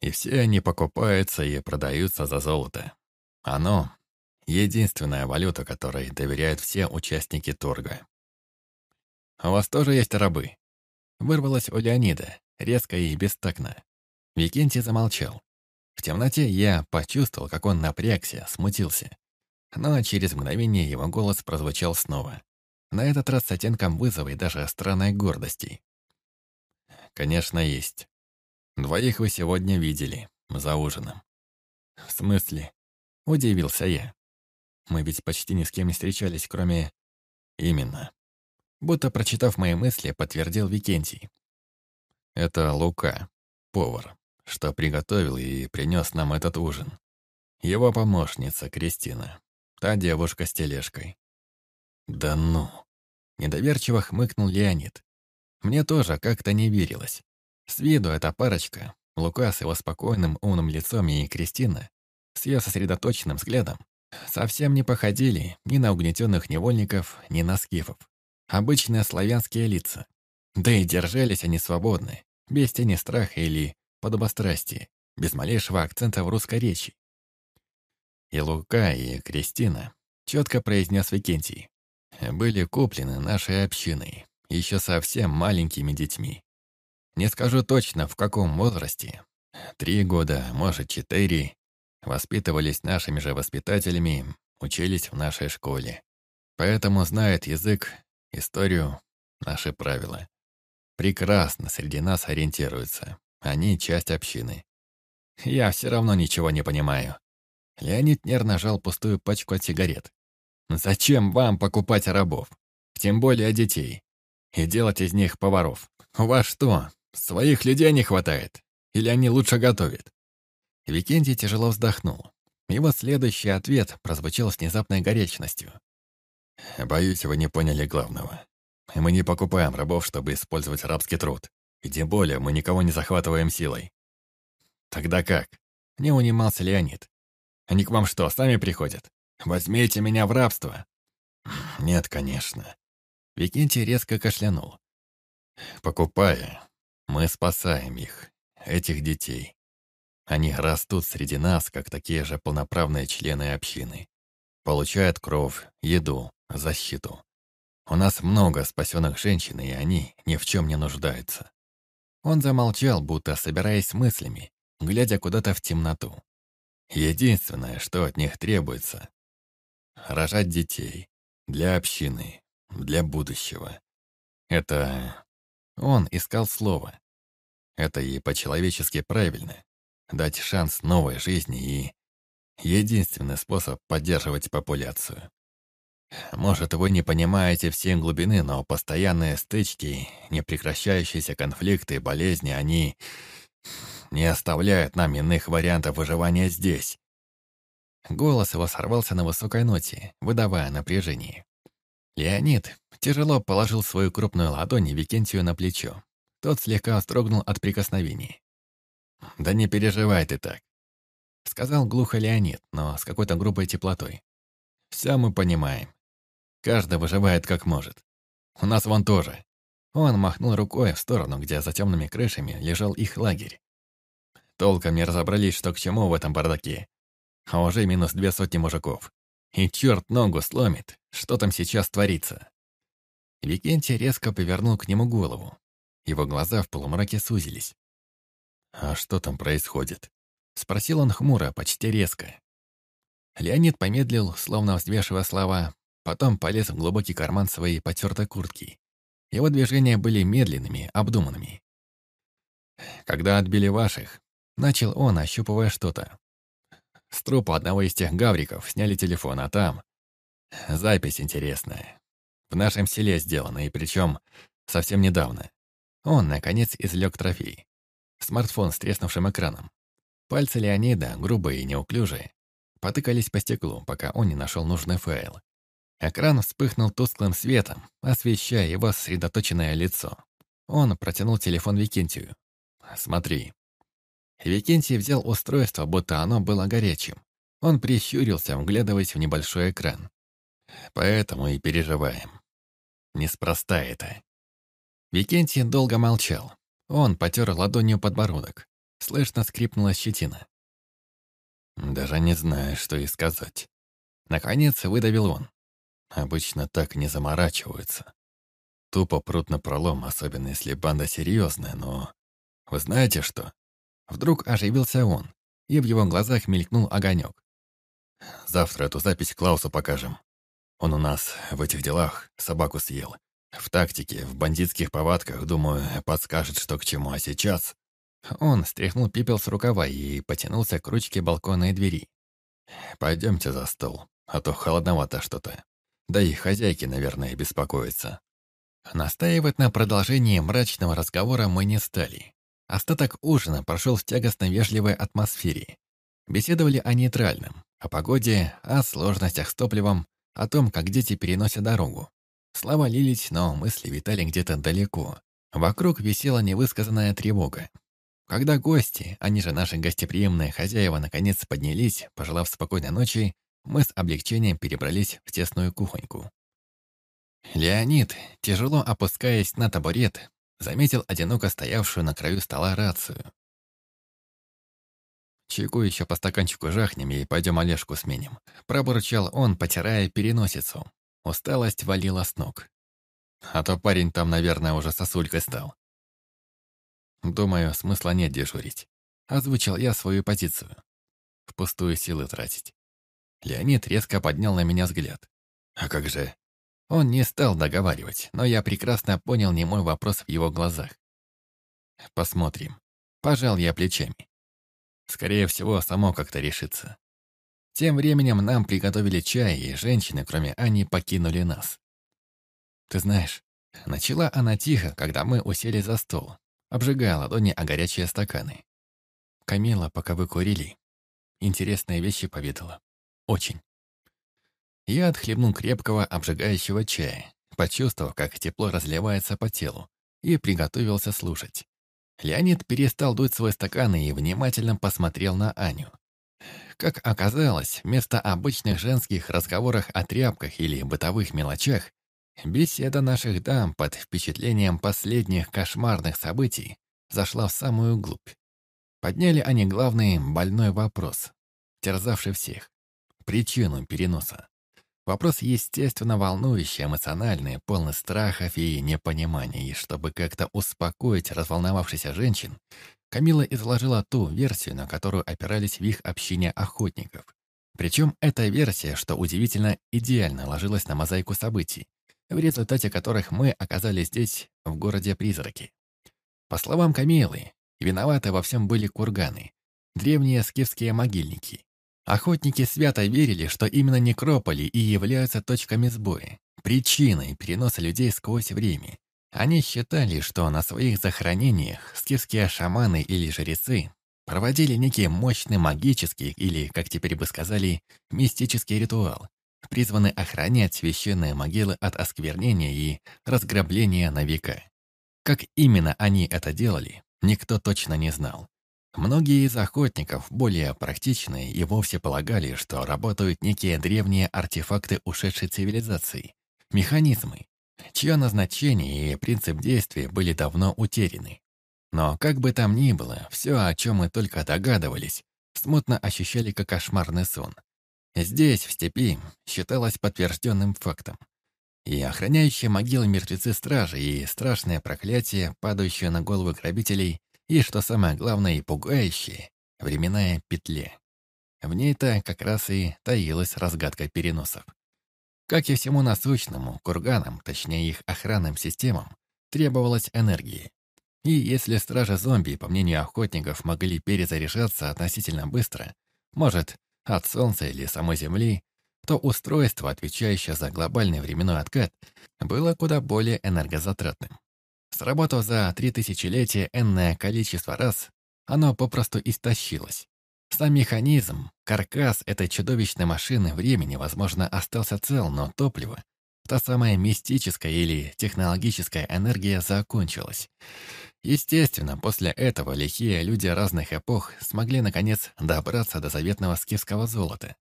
И все они покупаются и продаются за золото. Оно — единственная валюта, которой доверяют все участники торга. «У вас тоже есть рабы?» Вырвалось у Леонида, резко и бестактно. Викентий замолчал. В темноте я почувствовал, как он напрягся, смутился. Но через мгновение его голос прозвучал снова. На этот раз с оттенком вызова и даже странной гордости. «Конечно, есть. Двоих вы сегодня видели, за ужином». «В смысле?» — удивился я. «Мы ведь почти ни с кем не встречались, кроме...» «Именно». Будто прочитав мои мысли, подтвердил Викентий. Это Лука, повар, что приготовил и принес нам этот ужин. Его помощница Кристина, та девушка с тележкой. Да ну! Недоверчиво хмыкнул Леонид. Мне тоже как-то не верилось. С виду эта парочка, Лука с его спокойным умным лицом и Кристина, с ее сосредоточенным взглядом, совсем не походили ни на угнетенных невольников, ни на скифов. Обычные славянские лица, да и держались они свободно, без тени страха или подобострастия, без малейшего акцента в русской речи. И Лука, и Кристина, четко произнес Викентий, были куплены нашей общиной, еще совсем маленькими детьми. Не скажу точно, в каком возрасте. Три года, может, четыре. Воспитывались нашими же воспитателями, учились в нашей школе. Поэтому знают язык, историю, наши правила прекрасно среди нас ориентируются. Они часть общины. Я все равно ничего не понимаю. Леонид нервно жал пустую пачку от сигарет. Зачем вам покупать рабов? Тем более детей. И делать из них поваров. У вас что, своих людей не хватает? Или они лучше готовят? Викентий тяжело вздохнул. Его следующий ответ прозвучал с внезапной горячностью. «Боюсь, вы не поняли главного. Мы не покупаем рабов, чтобы использовать рабский труд. И тем более мы никого не захватываем силой». «Тогда как?» — не унимался Леонид. «Они к вам что, сами приходят? Возьмите меня в рабство?» «Нет, конечно». Викентий резко кашлянул. «Покупая, мы спасаем их, этих детей. Они растут среди нас, как такие же полноправные члены общины. Получают кровь, еду, защиту. У нас много спасенных женщин, и они ни в чем не нуждаются. Он замолчал, будто собираясь мыслями, глядя куда-то в темноту. Единственное, что от них требуется — рожать детей для общины, для будущего. Это... Он искал слово. Это и по-человечески правильно дать шанс новой жизни и единственный способ поддерживать популяцию. Может, вы не понимаете всей глубины, но постоянные стычки, непрекращающиеся конфликты, болезни, они не оставляют нам иных вариантов выживания здесь. Голос его сорвался на высокой ноте, выдавая напряжение. Леонид тяжело положил свою крупную ладонь Викентию на плечо. Тот слегка вздрогнул от прикосновений. «Да не переживай ты так», — сказал глухо Леонид, но с какой-то грубой теплотой. «Все мы понимаем. Каждый выживает как может. У нас вон тоже». Он махнул рукой в сторону, где за темными крышами лежал их лагерь. Толком не разобрались, что к чему в этом бардаке. А уже минус две сотни мужиков. И черт ногу сломит, что там сейчас творится. Викентий резко повернул к нему голову. Его глаза в полумраке сузились. «А что там происходит?» Спросил он хмуро, почти резко. Леонид помедлил, словно взвешивая слова, потом полез в глубокий карман своей потертой куртки. Его движения были медленными, обдуманными. «Когда отбили ваших», — начал он, ощупывая что-то. С трупа одного из тех гавриков сняли телефон, а там... Запись интересная. В нашем селе сделана, и причем совсем недавно. Он, наконец, извлек трофей. Смартфон с треснувшим экраном. Пальцы Леонида, грубые и неуклюжие, потыкались по стеклу, пока он не нашел нужный файл. Экран вспыхнул тусклым светом, освещая его сосредоточенное лицо. Он протянул телефон Викентию. «Смотри». Викентий взял устройство, будто оно было горячим. Он прищурился, вглядываясь в небольшой экран. «Поэтому и переживаем. Неспроста это». Викентий долго молчал. Он потер ладонью подбородок. Слышно скрипнула щетина. «Даже не знаю, что и сказать». Наконец выдавил он. Обычно так не заморачиваются. Тупо прут на пролом, особенно если банда серьезная, но... Вы знаете что? Вдруг оживился он, и в его глазах мелькнул огонек. Завтра эту запись Клаусу покажем. Он у нас в этих делах собаку съел. В тактике, в бандитских повадках, думаю, подскажет, что к чему. А сейчас...» Он стряхнул пепел с рукава и потянулся к ручке балконной двери. «Пойдемте за стол, а то холодновато что-то. Да и хозяйки, наверное, беспокоятся». Настаивать на продолжении мрачного разговора мы не стали. Остаток ужина прошел в тягостно вежливой атмосфере. Беседовали о нейтральном, о погоде, о сложностях с топливом, о том, как дети переносят дорогу. Слова лились, но мысли витали где-то далеко. Вокруг висела невысказанная тревога. Когда гости, они же наши гостеприимные хозяева, наконец поднялись, пожелав спокойной ночи, мы с облегчением перебрались в тесную кухоньку. Леонид, тяжело опускаясь на табурет, заметил одиноко стоявшую на краю стола рацию. «Чайку еще по стаканчику жахнем и пойдем Олежку сменим», пробурчал он, потирая переносицу. Усталость валила с ног. А то парень там, наверное, уже сосулькой стал. Думаю, смысла нет дежурить. Озвучил я свою позицию. Впустую силы тратить. Леонид резко поднял на меня взгляд. А как же? Он не стал договаривать, но я прекрасно понял немой вопрос в его глазах. Посмотрим. Пожал я плечами. Скорее всего, само как-то решится. Тем временем нам приготовили чай, и женщины, кроме Ани, покинули нас. Ты знаешь, начала она тихо, когда мы усели за стол, обжигая ладони о горячие стаканы. Камила, пока вы курили, интересные вещи поведала. Очень. Я отхлебнул крепкого, обжигающего чая, почувствовав, как тепло разливается по телу, и приготовился слушать. Леонид перестал дуть свой стакан и внимательно посмотрел на Аню. Как оказалось, вместо обычных женских разговоров о тряпках или бытовых мелочах, беседа наших дам под впечатлением последних кошмарных событий зашла в самую глубь. Подняли они главный больной вопрос, терзавший всех — причину переноса. Вопрос, естественно, волнующий, эмоциональный, полный страхов и непонимания. И чтобы как-то успокоить разволновавшихся женщин, Камила изложила ту версию, на которую опирались в их общине охотников. Причем эта версия, что удивительно, идеально ложилась на мозаику событий, в результате которых мы оказались здесь, в городе Призраки. По словам Камилы, виноваты во всем были курганы, древние скифские могильники, Охотники свято верили, что именно некрополи и являются точками сбоя, причиной переноса людей сквозь время. Они считали, что на своих захоронениях скифские шаманы или жрецы проводили некий мощный магический или, как теперь бы сказали, мистический ритуал, призванный охранять священные могилы от осквернения и разграбления на века. Как именно они это делали, никто точно не знал. Многие из охотников, более практичные, и вовсе полагали, что работают некие древние артефакты ушедшей цивилизации, механизмы, чье назначение и принцип действия были давно утеряны. Но как бы там ни было, все, о чем мы только догадывались, смутно ощущали как кошмарный сон. Здесь, в степи, считалось подтвержденным фактом. И охраняющие могилы мертвецы стражи, и страшное проклятие, падающее на головы грабителей, и, что самое главное и пугающее, временная петля. В ней-то как раз и таилась разгадка переносов. Как и всему насущному, курганам, точнее их охранным системам, требовалась энергия. И если стражи зомби, по мнению охотников, могли перезаряжаться относительно быстро, может, от Солнца или самой Земли, то устройство, отвечающее за глобальный временной откат, было куда более энергозатратным. Сработав за три тысячелетия энное количество раз, оно попросту истощилось. Сам механизм, каркас этой чудовищной машины времени, возможно, остался цел, но топливо, та самая мистическая или технологическая энергия закончилась. Естественно, после этого лихие люди разных эпох смогли, наконец, добраться до заветного скифского золота.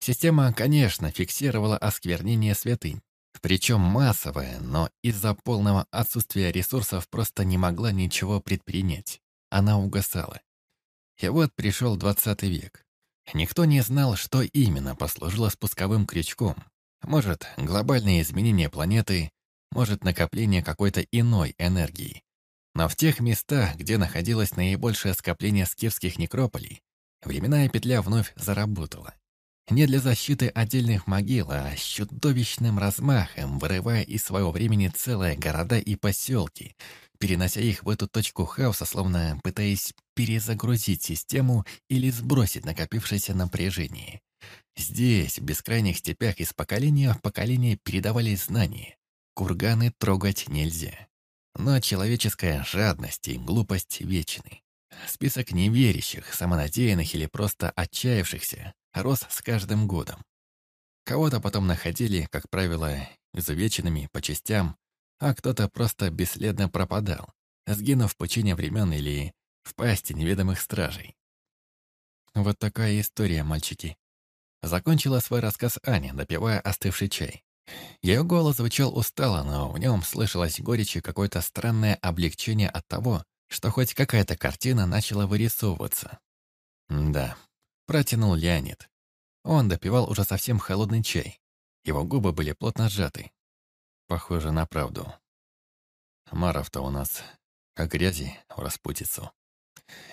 Система, конечно, фиксировала осквернение святынь, причем массовая, но из-за полного отсутствия ресурсов просто не могла ничего предпринять. Она угасала. И вот пришел 20 век. Никто не знал, что именно послужило спусковым крючком. Может, глобальные изменения планеты, может, накопление какой-то иной энергии. Но в тех местах, где находилось наибольшее скопление скифских некрополей, временная петля вновь заработала. Не для защиты отдельных могил, а с чудовищным размахом, вырывая из своего времени целые города и поселки, перенося их в эту точку хаоса, словно пытаясь перезагрузить систему или сбросить накопившееся напряжение. Здесь, в бескрайних степях, из поколения в поколение передавались знания. Курганы трогать нельзя. Но человеческая жадность и глупость вечны. Список неверящих, самонадеянных или просто отчаявшихся рос с каждым годом. Кого-то потом находили, как правило, изувеченными по частям, а кто-то просто бесследно пропадал, сгинув в пучине времен или в пасти неведомых стражей. Вот такая история, мальчики. Закончила свой рассказ Аня, допивая остывший чай. Ее голос звучал устало, но в нем слышалось горечь и какое-то странное облегчение от того, что хоть какая-то картина начала вырисовываться. Да, Протянул Леонид. Он допивал уже совсем холодный чай. Его губы были плотно сжаты. Похоже на правду. Маров-то у нас как грязи в распутицу.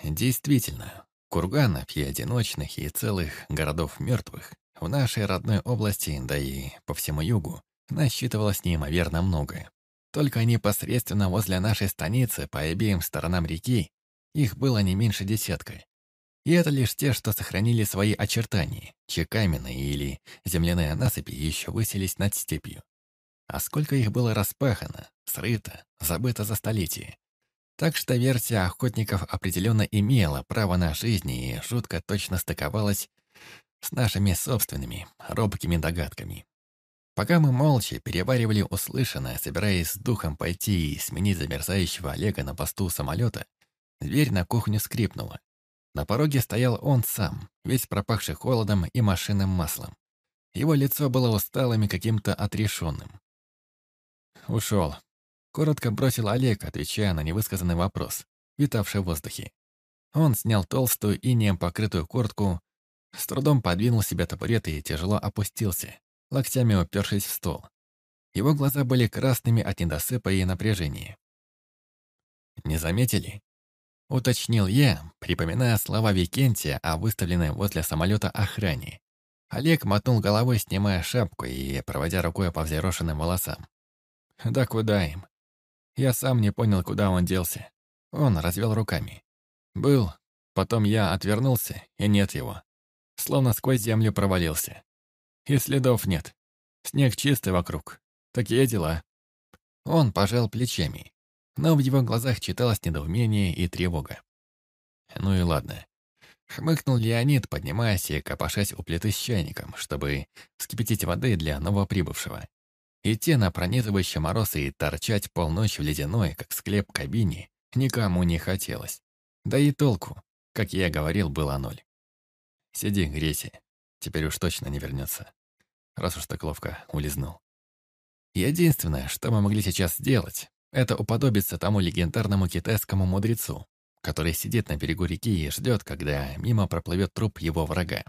Действительно, курганов и одиночных, и целых городов мертвых в нашей родной области, да и по всему югу, насчитывалось неимоверно много. Только непосредственно возле нашей станицы, по обеим сторонам реки, их было не меньше десятка. И это лишь те, что сохранили свои очертания, чьи каменные или земляные насыпи еще высились над степью. А сколько их было распахано, срыто, забыто за столетия. Так что версия охотников определенно имела право на жизнь и жутко точно стыковалась с нашими собственными робкими догадками. Пока мы молча переваривали услышанное, собираясь с духом пойти и сменить замерзающего Олега на посту самолета, дверь на кухню скрипнула. На пороге стоял он сам, весь пропахший холодом и машинным маслом. Его лицо было усталым и каким-то отрешенным. «Ушел», — коротко бросил Олег, отвечая на невысказанный вопрос, витавший в воздухе. Он снял толстую инеем покрытую куртку, с трудом подвинул себе табурет и тяжело опустился, локтями упершись в стол. Его глаза были красными от недосыпа и напряжения. «Не заметили?» — уточнил я, припоминая слова Викентия о выставленной возле самолета охране. Олег мотнул головой, снимая шапку и проводя рукой по взъерошенным волосам. «Да куда им?» Я сам не понял, куда он делся. Он развел руками. «Был, потом я отвернулся, и нет его. Словно сквозь землю провалился. И следов нет. Снег чистый вокруг. Такие дела. Он пожал плечами, но в его глазах читалось недоумение и тревога. Ну и ладно. Хмыкнул Леонид, поднимаясь и копошась у плиты с чайником, чтобы вскипятить воды для новоприбывшего. Идти на пронизывающий мороз и торчать полночи в ледяной, как склеп кабине, никому не хотелось. Да и толку, как я говорил, было ноль. Сиди, грейся, Теперь уж точно не вернется. Раз уж так ловко улизнул. Единственное, что мы могли сейчас сделать, это уподобиться тому легендарному китайскому мудрецу, который сидит на берегу реки и ждет, когда мимо проплывет труп его врага.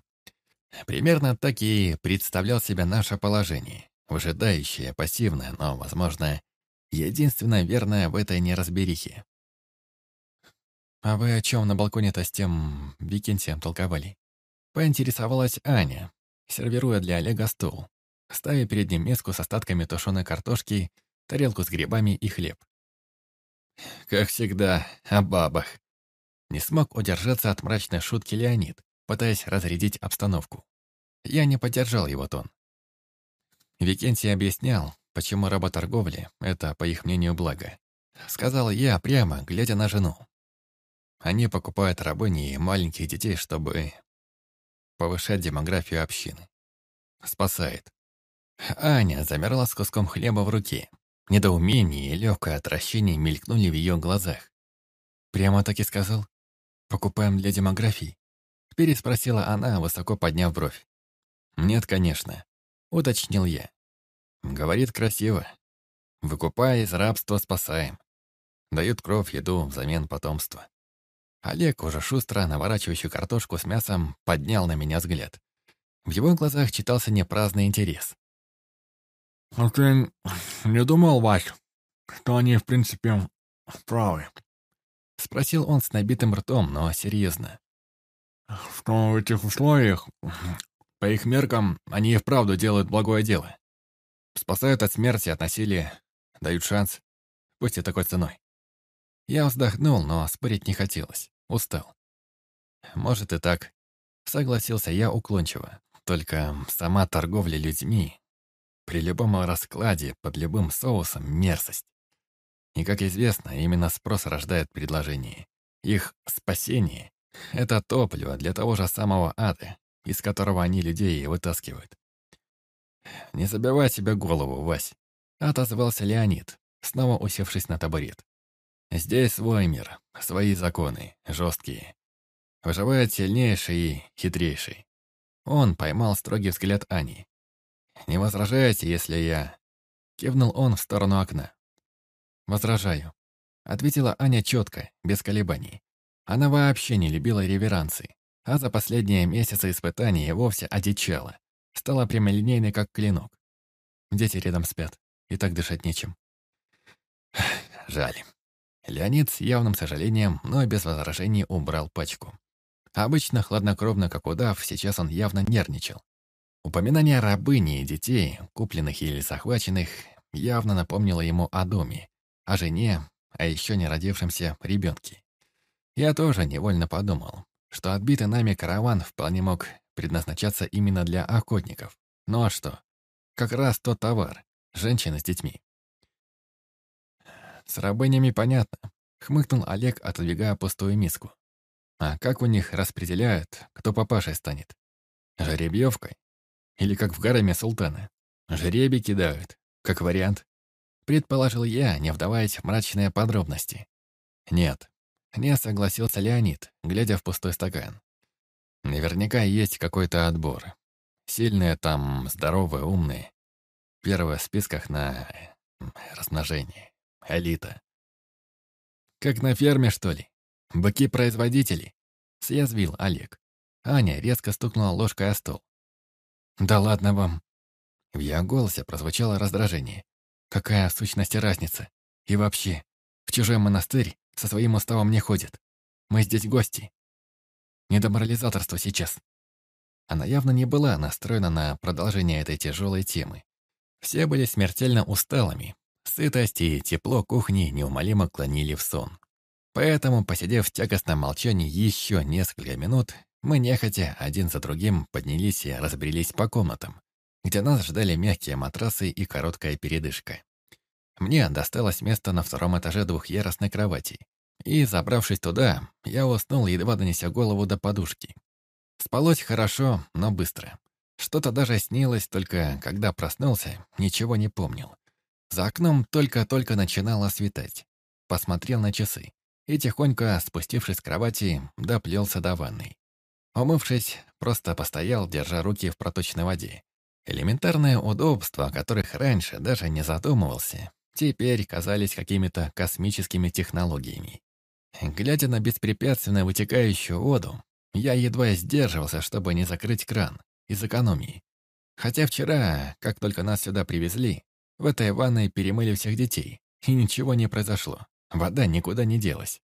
Примерно так и представлял себя наше положение, выжидающее, пассивное, но, возможно, единственное верное в этой неразберихе. «А вы о чем на балконе-то с тем Викентием толковали?» Поинтересовалась Аня, сервируя для Олега стол, ставя перед ним миску с остатками тушеной картошки, тарелку с грибами и хлеб. Как всегда, о бабах. Не смог удержаться от мрачной шутки Леонид, пытаясь разрядить обстановку. Я не поддержал его тон. Викентий объяснял, почему работорговля — это, по их мнению, благо. Сказал я прямо, глядя на жену. Они покупают рабыни и маленьких детей, чтобы повышать демографию общины. Спасает. Аня замерла с куском хлеба в руке. Недоумение и легкое отвращение мелькнули в ее глазах. «Прямо так и сказал? Покупаем для демографии?» Переспросила она, высоко подняв бровь. «Нет, конечно», — уточнил я. Говорит красиво. «Выкупая из рабства, спасаем. Дают кровь, еду взамен потомства». Олег, уже шустро наворачивающий картошку с мясом, поднял на меня взгляд. В его глазах читался непраздный интерес. «А ты не думал, Вась, что они, в принципе, правы?» Спросил он с набитым ртом, но серьезно. «Что в этих условиях, по их меркам, они и вправду делают благое дело. Спасают от смерти, от насилия, дают шанс, пусть и такой ценой». Я вздохнул, но спорить не хотелось. Устал. Может и так. Согласился я уклончиво. Только сама торговля людьми при любом раскладе, под любым соусом, мерзость. И, как известно, именно спрос рождает предложение. Их спасение — это топливо для того же самого ада, из которого они людей вытаскивают. «Не забивай себе голову, Вась», — отозвался Леонид, снова усевшись на табурет. Здесь свой мир, свои законы, жесткие. Выживает сильнейший и хитрейший. Он поймал строгий взгляд Ани. «Не возражаете, если я...» Кивнул он в сторону окна. «Возражаю», — ответила Аня четко, без колебаний. Она вообще не любила реверансы, а за последние месяцы испытаний вовсе одичала. Стала прямолинейной, как клинок. Дети рядом спят, и так дышать нечем. Жаль. Леонид с явным сожалением, но без возражений убрал пачку. Обычно хладнокровно, как удав, сейчас он явно нервничал. Упоминание рабыни и детей, купленных или захваченных, явно напомнило ему о доме, о жене, о еще не родившемся ребенке. Я тоже невольно подумал, что отбитый нами караван вполне мог предназначаться именно для охотников. Ну а что? Как раз тот товар — женщины с детьми. «С рабынями понятно», — Хмыкнул Олег, отодвигая пустую миску. А как у них распределяют, кто папашей станет? Жеребьевкой? Или как в гареме султана? Жеребий кидают, как вариант. Предположил я, не вдаваясь в мрачные подробности. Нет, не согласился Леонид, глядя в пустой стакан. Наверняка есть какой-то отбор. Сильные там, здоровые, умные. Первые в списках на размножение. Элита. Как на ферме, что ли? Быки-производители? Съязвил Олег. Аня резко стукнула ложкой о стол. «Да ладно вам!» В ее голосе прозвучало раздражение. «Какая в сущности разница? И вообще, в чужой монастырь со своим уставом не ходит. Мы здесь гости. Не до морализаторства сейчас». Она явно не была настроена на продолжение этой тяжелой темы. Все были смертельно усталыми. Сытость и тепло кухни неумолимо клонили в сон. Поэтому, посидев в тягостном молчании еще несколько минут, мы нехотя один за другим поднялись и разбрелись по комнатам, где нас ждали мягкие матрасы и короткая передышка. Мне досталось место на втором этаже двухъярусной кровати. И, забравшись туда, я уснул, едва донеся голову до подушки. Спалось хорошо, но быстро. Что-то даже снилось, только когда проснулся, ничего не помнил. За окном только-только начинало светать. Посмотрел на часы и, тихонько спустившись с кровати, доплелся до ванной. Умывшись, просто постоял, держа руки в проточной воде. Элементарные удобства, о которых раньше даже не задумывался, теперь казались какими-то космическими технологиями. Глядя на беспрепятственно вытекающую воду, я едва сдерживался, чтобы не закрыть кран, из экономии. Хотя вчера, как только нас сюда привезли, в этой ванной перемыли всех детей, и ничего не произошло. Вода никуда не делась.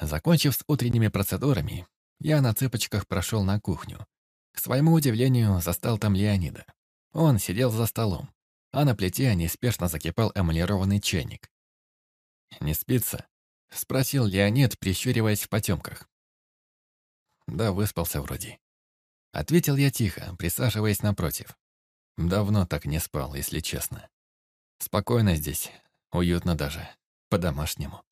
Закончив с утренними процедурами, я на цыпочках прошел на кухню. К своему удивлению, застал там Леонида. Он сидел за столом, а на плите неспешно закипал эмалированный чайник. «Не спится?» — спросил Леонид, прищуриваясь в потемках. «Да, выспался вроде». Ответил я тихо, присаживаясь напротив. Давно так не спал, если честно. Спокойно здесь, уютно даже, по-домашнему.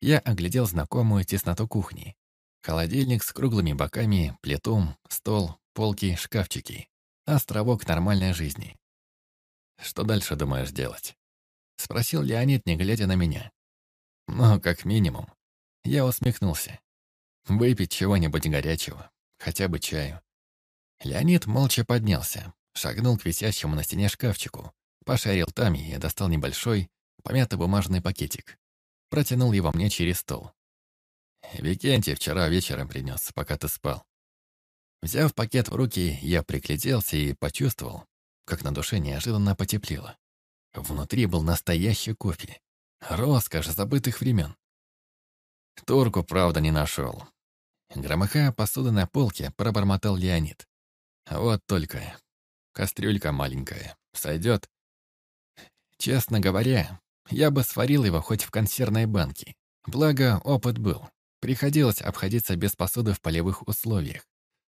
Я оглядел знакомую тесноту кухни. Холодильник с круглыми боками, плиту, стол, полки, шкафчики. Островок нормальной жизни. «Что дальше думаешь делать?» Спросил Леонид, не глядя на меня. «Ну, как минимум». Я усмехнулся. «Выпить чего-нибудь горячего, хотя бы чаю». Леонид молча поднялся, шагнул к висящему на стене шкафчику, пошарил там и достал небольшой, помятый бумажный пакетик. Протянул его мне через стол. Викентий вчера вечером принес, пока ты спал. Взяв пакет в руки, я пригляделся и почувствовал, как на душе неожиданно потеплело. Внутри был настоящий кофе. Роскошь забытых времен. Турку, правда, не нашел. Громыхая посуды на полке, пробормотал Леонид. Вот только. Кастрюлька маленькая. Сойдет? Честно говоря, я бы сварил его хоть в консервной банке. Благо, опыт был. Приходилось обходиться без посуды в полевых условиях.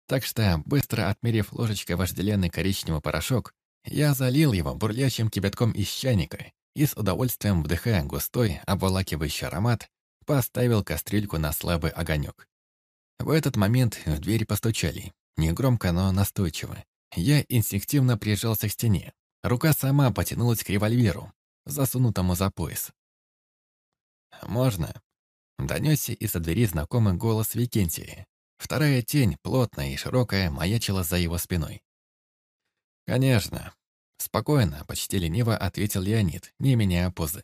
Так что, быстро отмерив ложечкой вожделенный коричневый порошок, я залил его бурлящим кипятком из чайника и с удовольствием, вдыхая густой, обволакивающий аромат, поставил кастрюльку на слабый огонек. В этот момент в дверь постучали. Негромко, но настойчиво. Я инстинктивно прижался к стене. Рука сама потянулась к револьверу, засунутому за пояс. «Можно?» Донесся из-за двери знакомый голос Викентия. Вторая тень, плотная и широкая, маячила за его спиной. «Конечно». Спокойно, почти лениво ответил Леонид, не меняя позы.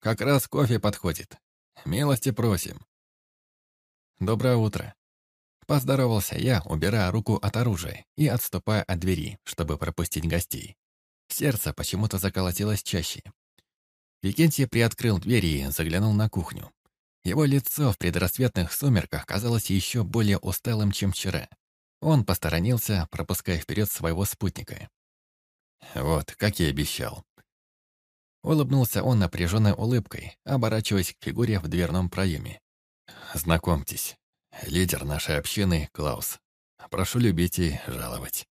«Как раз кофе подходит. Милости просим». «Доброе утро». Поздоровался я, убирая руку от оружия и отступая от двери, чтобы пропустить гостей. Сердце почему-то заколотилось чаще. Викентий приоткрыл дверь и заглянул на кухню. Его лицо в предрассветных сумерках казалось еще более усталым, чем вчера. Он посторонился, пропуская вперед своего спутника. «Вот, как и обещал». Улыбнулся он напряженной улыбкой, оборачиваясь к фигуре в дверном проеме. «Знакомьтесь, лидер нашей общины Клаус. Прошу любить и жаловать».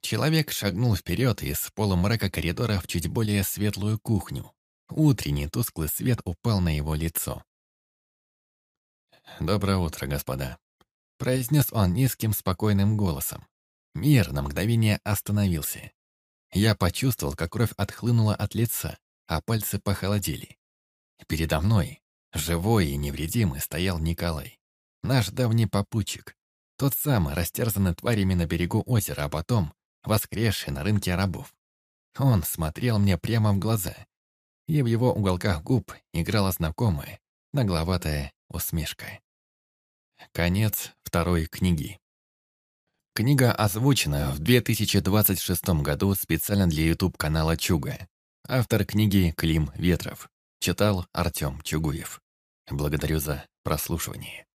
Человек шагнул вперед из полумрака коридора в чуть более светлую кухню. Утренний тусклый свет упал на его лицо. «Доброе утро, господа», — произнес он низким, спокойным голосом. Мир на мгновение остановился. Я почувствовал, как кровь отхлынула от лица, а пальцы похолодели. Передо мной, живой и невредимый, стоял Николай. Наш давний попутчик. Тот самый, растерзанный тварями на берегу озера, а потом воскресший на рынке рабов. Он смотрел мне прямо в глаза, и в его уголках губ играла знакомая, нагловатая усмешка. Конец второй книги. Книга озвучена в 2026 году специально для YouTube-канала Чуга. Автор книги Клим Ветров. Читал Артем Чугуев. Благодарю за прослушивание.